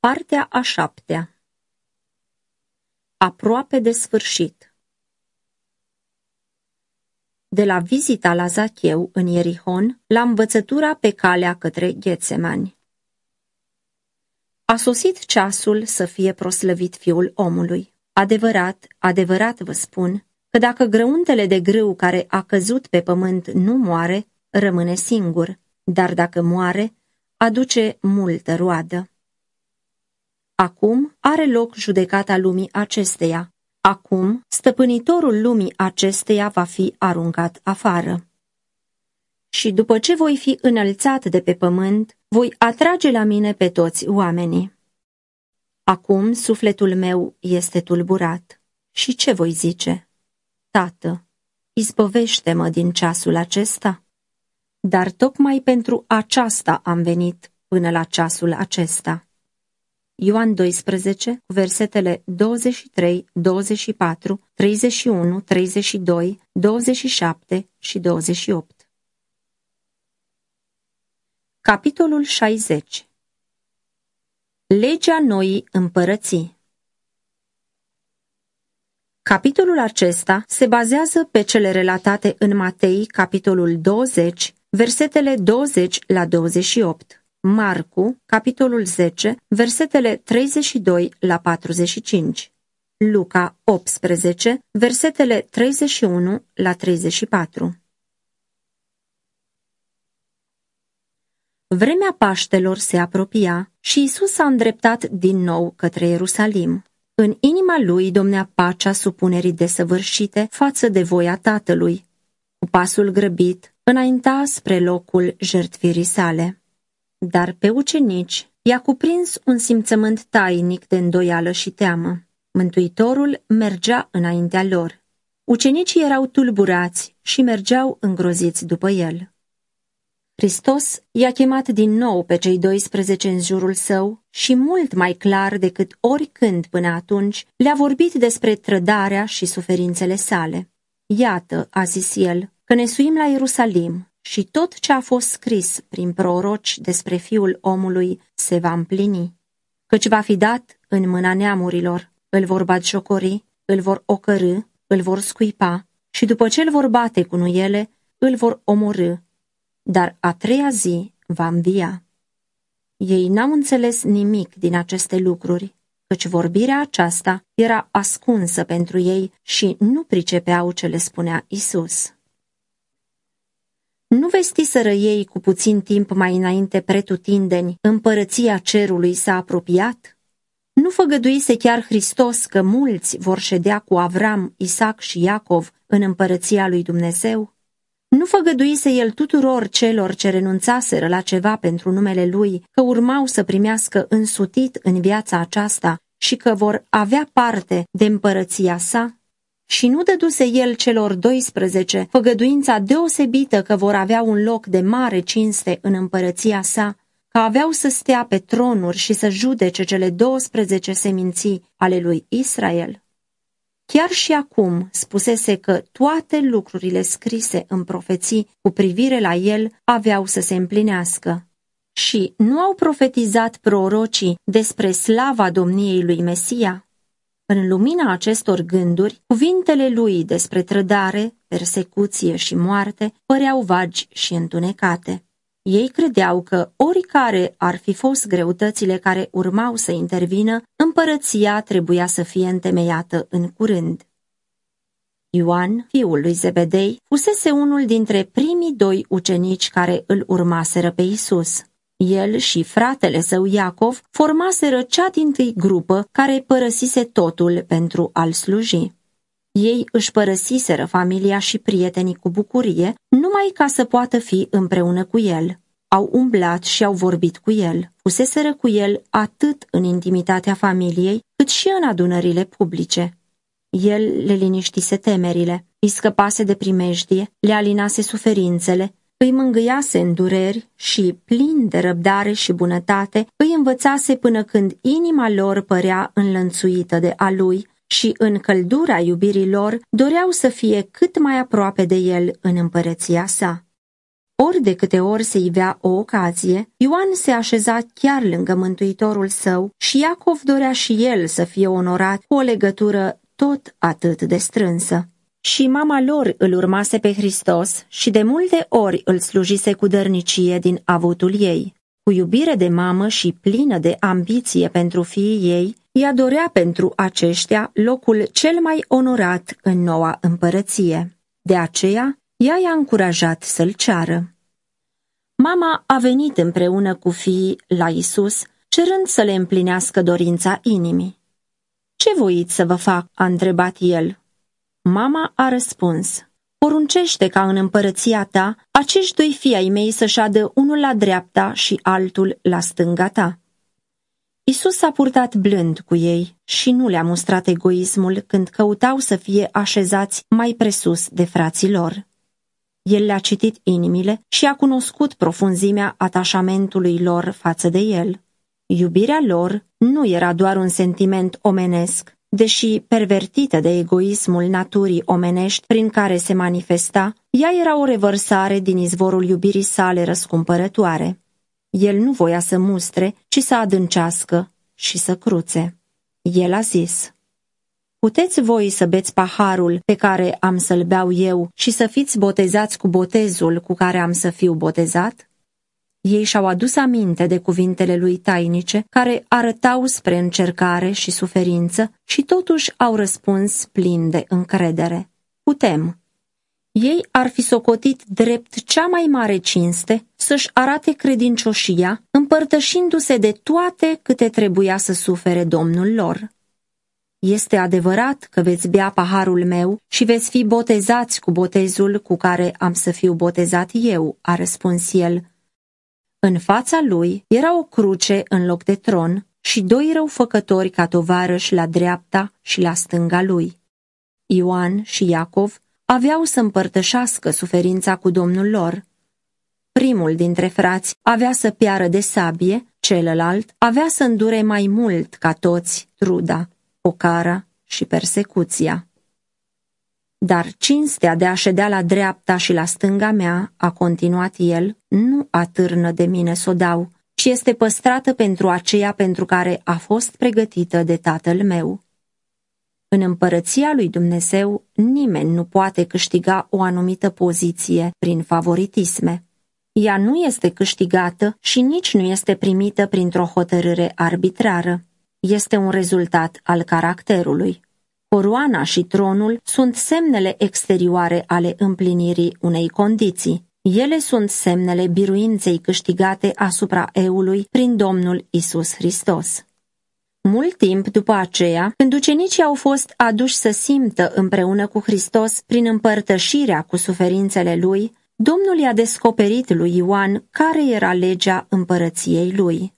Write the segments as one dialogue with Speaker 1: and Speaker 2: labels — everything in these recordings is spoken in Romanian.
Speaker 1: Partea a șaptea Aproape de sfârșit De la vizita la Zacheu în Ierihon, la învățătura pe calea către Ghețemani. A sosit ceasul să fie proslăvit fiul omului. Adevărat, adevărat vă spun, că dacă grăuntele de grâu care a căzut pe pământ nu moare, rămâne singur, dar dacă moare, aduce multă roadă. Acum are loc judecata lumii acesteia. Acum, stăpânitorul lumii acesteia va fi aruncat afară. Și după ce voi fi înălțat de pe pământ, voi atrage la mine pe toți oamenii. Acum sufletul meu este tulburat. Și ce voi zice? Tată, izbăvește-mă din ceasul acesta? Dar tocmai pentru aceasta am venit până la ceasul acesta. Ioan 12, versetele 23, 24, 31, 32, 27 și 28. Capitolul 60 Legea noii împărății. Capitolul acesta se bazează pe cele relatate în Matei, capitolul 20, versetele 20 la 28, Marcu, capitolul 10, versetele 32 la 45, Luca 18, versetele 31 la 34. Vremea Paștelor se apropia și Isus s-a îndreptat din nou către Ierusalim. În inima lui domnea pacea supunerii desăvârșite față de voia Tatălui. Cu pasul grăbit, înainta spre locul jertfirii sale. Dar pe ucenici i-a cuprins un simțământ tainic de îndoială și teamă. Mântuitorul mergea înaintea lor. Ucenicii erau tulburați și mergeau îngroziți după el. Hristos i-a chemat din nou pe cei 12 în jurul său și mult mai clar decât oricând până atunci le-a vorbit despre trădarea și suferințele sale. Iată, a zis el, că ne suim la Ierusalim și tot ce a fost scris prin proroci despre fiul omului se va împlini, căci va fi dat în mâna neamurilor, îl vor batjocori, îl vor ocărâ, îl vor scuipa și după ce îl vor bate cu nuiele, îl vor omorâ dar a treia zi va învia. Ei n-au înțeles nimic din aceste lucruri, căci vorbirea aceasta era ascunsă pentru ei și nu pricepeau ce le spunea Isus. Nu vestiseră ei cu puțin timp mai înainte pretutindeni, împărăția cerului s-a apropiat? Nu făgăduise chiar Hristos că mulți vor ședea cu Avram, Isaac și Iacov în împărăția lui Dumnezeu? Nu făgăduise el tuturor celor ce renunțaseră la ceva pentru numele lui că urmau să primească însutit în viața aceasta și că vor avea parte de împărăția sa? Și nu dăduse el celor 12 făgăduința deosebită că vor avea un loc de mare cinste în împărăția sa, că aveau să stea pe tronuri și să judece cele 12 seminții ale lui Israel? Chiar și acum spusese că toate lucrurile scrise în profeții cu privire la el aveau să se împlinească. Și nu au profetizat prorocii despre slava domniei lui Mesia? În lumina acestor gânduri, cuvintele lui despre trădare, persecuție și moarte păreau vagi și întunecate. Ei credeau că, oricare ar fi fost greutățile care urmau să intervină, împărăția trebuia să fie întemeiată în curând. Ioan, fiul lui Zebedei, fusese unul dintre primii doi ucenici care îl urmaseră pe Isus. El și fratele său Iacov formaseră cea din tâi grupă care părăsise totul pentru a-l sluji. Ei își părăsiseră familia și prietenii cu bucurie, numai ca să poată fi împreună cu el. Au umblat și au vorbit cu el, fuseseră cu el atât în intimitatea familiei, cât și în adunările publice. El le liniștise temerile, îi scăpase de primejdie, le alinase suferințele, îi mângâiase în dureri și, plin de răbdare și bunătate, îi învățase până când inima lor părea înlănțuită de a lui și în căldura iubirii lor doreau să fie cât mai aproape de el în împărăția sa. Ori de câte ori se ivea o ocazie, Ioan se așeza chiar lângă Mântuitorul său și Iacov dorea și el să fie onorat cu o legătură tot atât de strânsă. Și mama lor îl urmase pe Hristos și de multe ori îl slujise cu dărnicie din avutul ei. Cu iubire de mamă și plină de ambiție pentru fiii ei, ea dorea pentru aceștia locul cel mai onorat în noua împărăție. De aceea, ea i-a încurajat să-l ceară. Mama a venit împreună cu fiii la Isus, cerând să le împlinească dorința inimii. Ce voiți să vă fac?" a întrebat el. Mama a răspuns, poruncește ca în împărăția ta acești doi fii ai mei să șadă unul la dreapta și altul la stânga ta. Isus s-a purtat blând cu ei și nu le-a mustrat egoismul când căutau să fie așezați mai presus de frații lor. El le-a citit inimile și a cunoscut profunzimea atașamentului lor față de el. Iubirea lor nu era doar un sentiment omenesc, deși pervertită de egoismul naturii omenești prin care se manifesta, ea era o revărsare din izvorul iubirii sale răscumpărătoare. El nu voia să mustre, ci să adâncească și să cruțe. El a zis, Puteți voi să beți paharul pe care am să-l beau eu și să fiți botezați cu botezul cu care am să fiu botezat? Ei și-au adus aminte de cuvintele lui tainice, care arătau spre încercare și suferință și totuși au răspuns plin de încredere. Putem. Ei ar fi socotit drept cea mai mare cinste să-și arate credincioșia, împărtășindu-se de toate câte trebuia să sufere Domnul lor. Este adevărat că veți bea paharul meu și veți fi botezați cu botezul cu care am să fiu botezat eu, a răspuns el. În fața lui era o cruce în loc de tron și doi răufăcători ca tovarăși la dreapta și la stânga lui. Ioan și Iacov aveau să împărtășească suferința cu domnul lor. Primul dintre frați avea să piară de sabie, celălalt avea să îndure mai mult ca toți truda pocara și persecuția. Dar cinstea de a ședea la dreapta și la stânga mea, a continuat el, nu atârnă de mine să o dau, ci este păstrată pentru aceea pentru care a fost pregătită de tatăl meu. În împărăția lui Dumnezeu, nimeni nu poate câștiga o anumită poziție prin favoritisme. Ea nu este câștigată și nici nu este primită printr-o hotărâre arbitrară este un rezultat al caracterului. Coroana și tronul sunt semnele exterioare ale împlinirii unei condiții. Ele sunt semnele biruinței câștigate asupra eului prin Domnul Isus Hristos. Mult timp după aceea, când ucenicii au fost aduși să simtă împreună cu Hristos prin împărtășirea cu suferințele lui, Domnul i-a descoperit lui Ioan care era legea împărăției lui.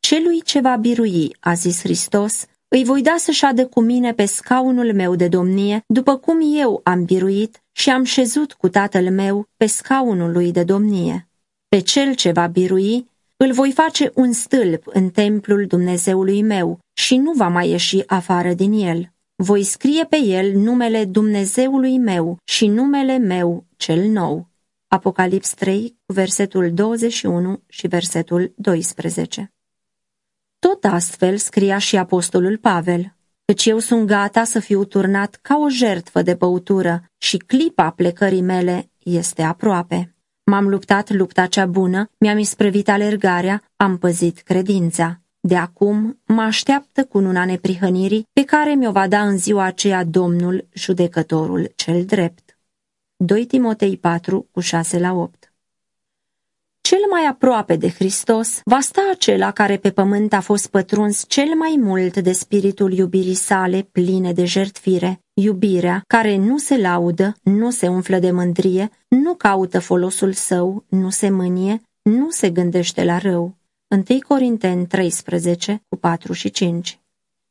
Speaker 1: Celui ce va birui, a zis Hristos, îi voi da să șadă cu mine pe scaunul meu de domnie, după cum eu am biruit și am șezut cu tatăl meu pe scaunul lui de domnie. Pe cel ce va birui, îl voi face un stâlp în templul Dumnezeului meu și nu va mai ieși afară din el. Voi scrie pe el numele Dumnezeului meu și numele meu cel nou. Apocalips 3, versetul 21 și versetul 12. Tot astfel scria și apostolul Pavel, căci eu sunt gata să fiu turnat ca o jertfă de băutură și clipa plecării mele este aproape. M-am luptat lupta cea bună, mi-am isprăvit alergarea, am păzit credința. De acum mă așteaptă cu nuna neprihănirii pe care mi-o va da în ziua aceea Domnul, judecătorul cel drept. 2 Timotei 4, cu 6 la 8 cel mai aproape de Hristos va sta acela care pe pământ a fost pătruns cel mai mult de spiritul iubirii sale pline de jertfire, iubirea care nu se laudă, nu se umflă de mândrie, nu caută folosul său, nu se mânie, nu se gândește la rău. 1 Corinteni 13, cu 4 și 5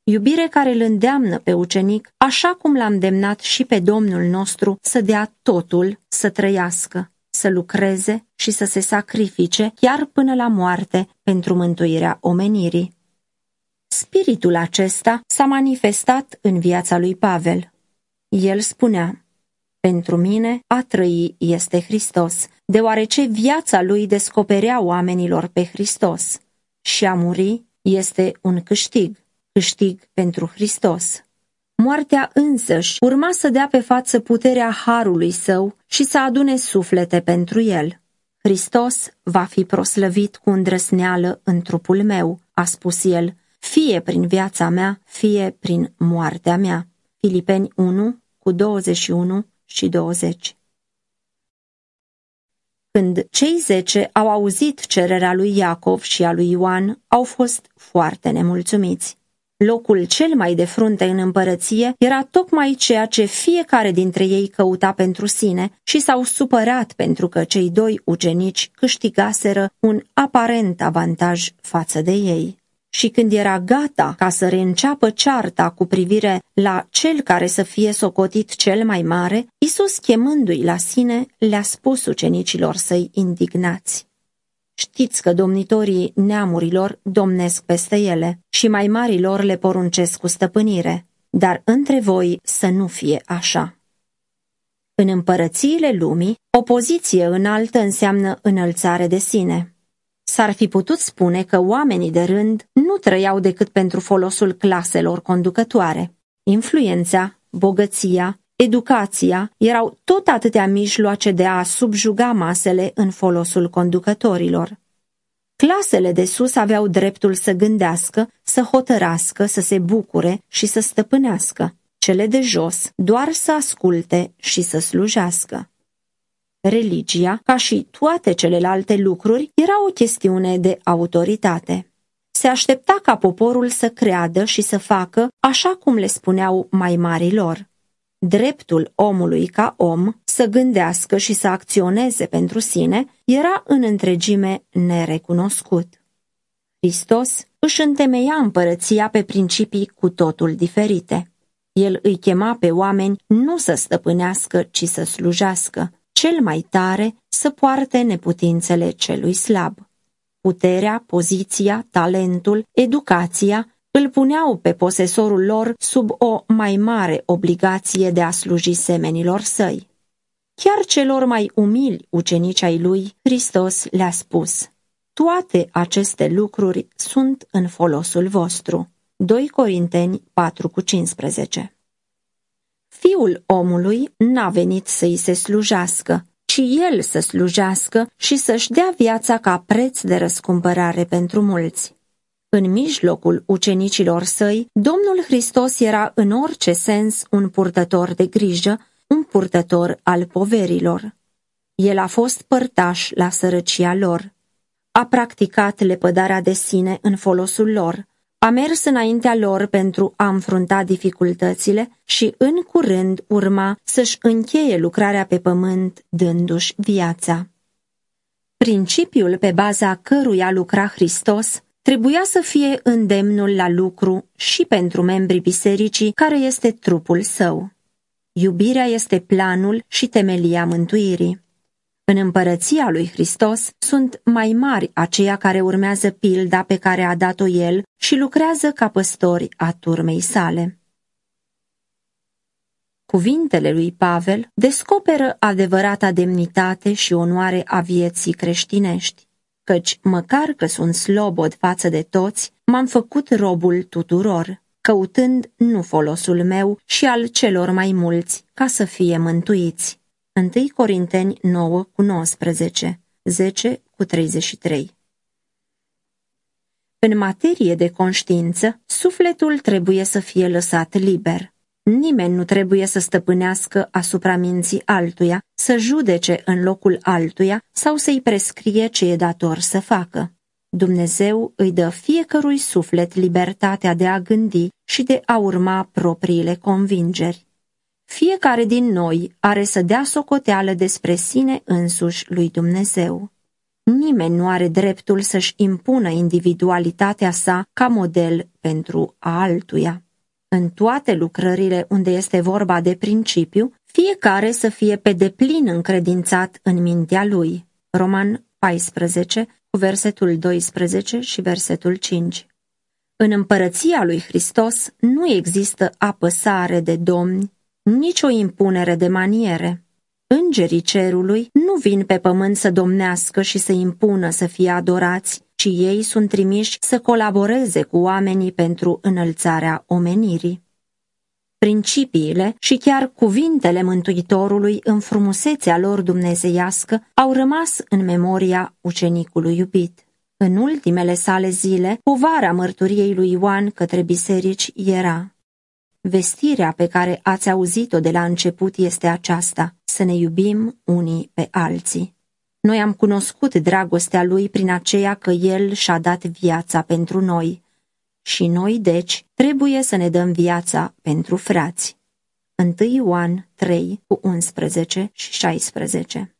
Speaker 1: Iubire care îl îndeamnă pe ucenic, așa cum l-a îndemnat și pe Domnul nostru să dea totul să trăiască să lucreze și să se sacrifice chiar până la moarte pentru mântuirea omenirii. Spiritul acesta s-a manifestat în viața lui Pavel. El spunea, Pentru mine, a trăi este Hristos, deoarece viața lui descoperea oamenilor pe Hristos. Și a muri este un câștig, câștig pentru Hristos. Moartea însăși urma să dea pe față puterea harului său și să adune suflete pentru el. Hristos va fi proslăvit cu îndrăsneală în trupul meu, a spus el, fie prin viața mea, fie prin moartea mea. Filipeni 1 cu 21 și 20 Când cei zece au auzit cererea lui Iacov și a lui Ioan, au fost foarte nemulțumiți. Locul cel mai de frunte în împărăție era tocmai ceea ce fiecare dintre ei căuta pentru sine și s-au supărat pentru că cei doi ucenici câștigaseră un aparent avantaj față de ei. Și când era gata ca să reînceapă cearta cu privire la cel care să fie socotit cel mai mare, Isus chemându-i la sine, le-a spus ucenicilor săi indignați. Știți că domnitorii neamurilor domnesc peste ele și mai marilor le poruncesc cu stăpânire, dar între voi să nu fie așa. În împărățiile lumii, o poziție înaltă înseamnă înălțare de sine. S-ar fi putut spune că oamenii de rând nu trăiau decât pentru folosul claselor conducătoare. Influența, bogăția, educația erau tot atâtea mijloace de a subjuga masele în folosul conducătorilor. Clasele de sus aveau dreptul să gândească, să hotărască, să se bucure și să stăpânească. Cele de jos doar să asculte și să slujească. Religia, ca și toate celelalte lucruri, era o chestiune de autoritate. Se aștepta ca poporul să creadă și să facă așa cum le spuneau mai marilor. Dreptul omului ca om să gândească și să acționeze pentru sine era în întregime nerecunoscut. Hristos își întemeia împărăția pe principii cu totul diferite. El îi chema pe oameni nu să stăpânească, ci să slujească, cel mai tare să poarte neputințele celui slab. Puterea, poziția, talentul, educația îl puneau pe posesorul lor sub o mai mare obligație de a sluji semenilor săi. Chiar celor mai umili ucenici ai lui, Hristos le-a spus, toate aceste lucruri sunt în folosul vostru. 2 Corinteni 4,15 Fiul omului n-a venit să-i se slujească, ci el să slujească și să-și dea viața ca preț de răscumpărare pentru mulți. În mijlocul ucenicilor săi, Domnul Hristos era în orice sens un purtător de grijă, un purtător al poverilor. El a fost părtaș la sărăcia lor. A practicat lepădarea de sine în folosul lor, a mers înaintea lor pentru a înfrunta dificultățile și în curând urma să-și încheie lucrarea pe pământ dându-și viața. Principiul pe baza căruia lucra Hristos trebuia să fie îndemnul la lucru și pentru membrii bisericii care este trupul său. Iubirea este planul și temelia mântuirii. În împărăția lui Hristos sunt mai mari aceia care urmează pilda pe care a dat-o el și lucrează ca păstori a turmei sale. Cuvintele lui Pavel descoperă adevărata demnitate și onoare a vieții creștinești căci, măcar că sunt slobod față de toți, m-am făcut robul tuturor, căutând nu folosul meu și al celor mai mulți, ca să fie mântuiți. 1 Corinteni 9 cu 19, 10 cu 33 În materie de conștiință, sufletul trebuie să fie lăsat liber. Nimeni nu trebuie să stăpânească asupra minții altuia, să judece în locul altuia sau să-i prescrie ce e dator să facă. Dumnezeu îi dă fiecărui suflet libertatea de a gândi și de a urma propriile convingeri. Fiecare din noi are să dea socoteală despre sine însuși lui Dumnezeu. Nimeni nu are dreptul să-și impună individualitatea sa ca model pentru a altuia în toate lucrările unde este vorba de principiu, fiecare să fie pe deplin încredințat în mintea lui. Roman 14, cu versetul 12 și versetul 5. În împărăția lui Hristos nu există apăsare de domni, nicio impunere de maniere. Îngerii cerului nu vin pe pământ să domnească și să impună să fie adorați, ci ei sunt trimiși să colaboreze cu oamenii pentru înălțarea omenirii. Principiile și chiar cuvintele Mântuitorului în frumusețea lor dumnezeiască au rămas în memoria ucenicului iubit. În ultimele sale zile, povara mărturiei lui Ioan către biserici era Vestirea pe care ați auzit-o de la început este aceasta, să ne iubim unii pe alții. Noi am cunoscut dragostea lui prin aceea că el și-a dat viața pentru noi. Și noi, deci, trebuie să ne dăm viața pentru frați. 1 Ioan 3 cu 11 și 16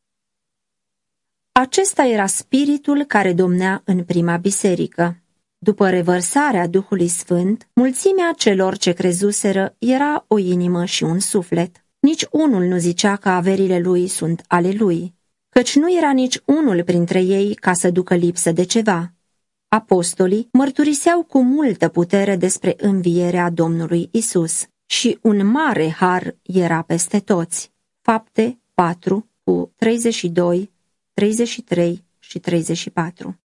Speaker 1: Acesta era spiritul care domnea în prima biserică. După revărsarea Duhului Sfânt, mulțimea celor ce crezuseră era o inimă și un suflet. Nici unul nu zicea că averile lui sunt ale lui, căci nu era nici unul printre ei ca să ducă lipsă de ceva. Apostolii mărturiseau cu multă putere despre învierea Domnului Isus și un mare har era peste toți. Fapte 4 cu 32, 33 și 34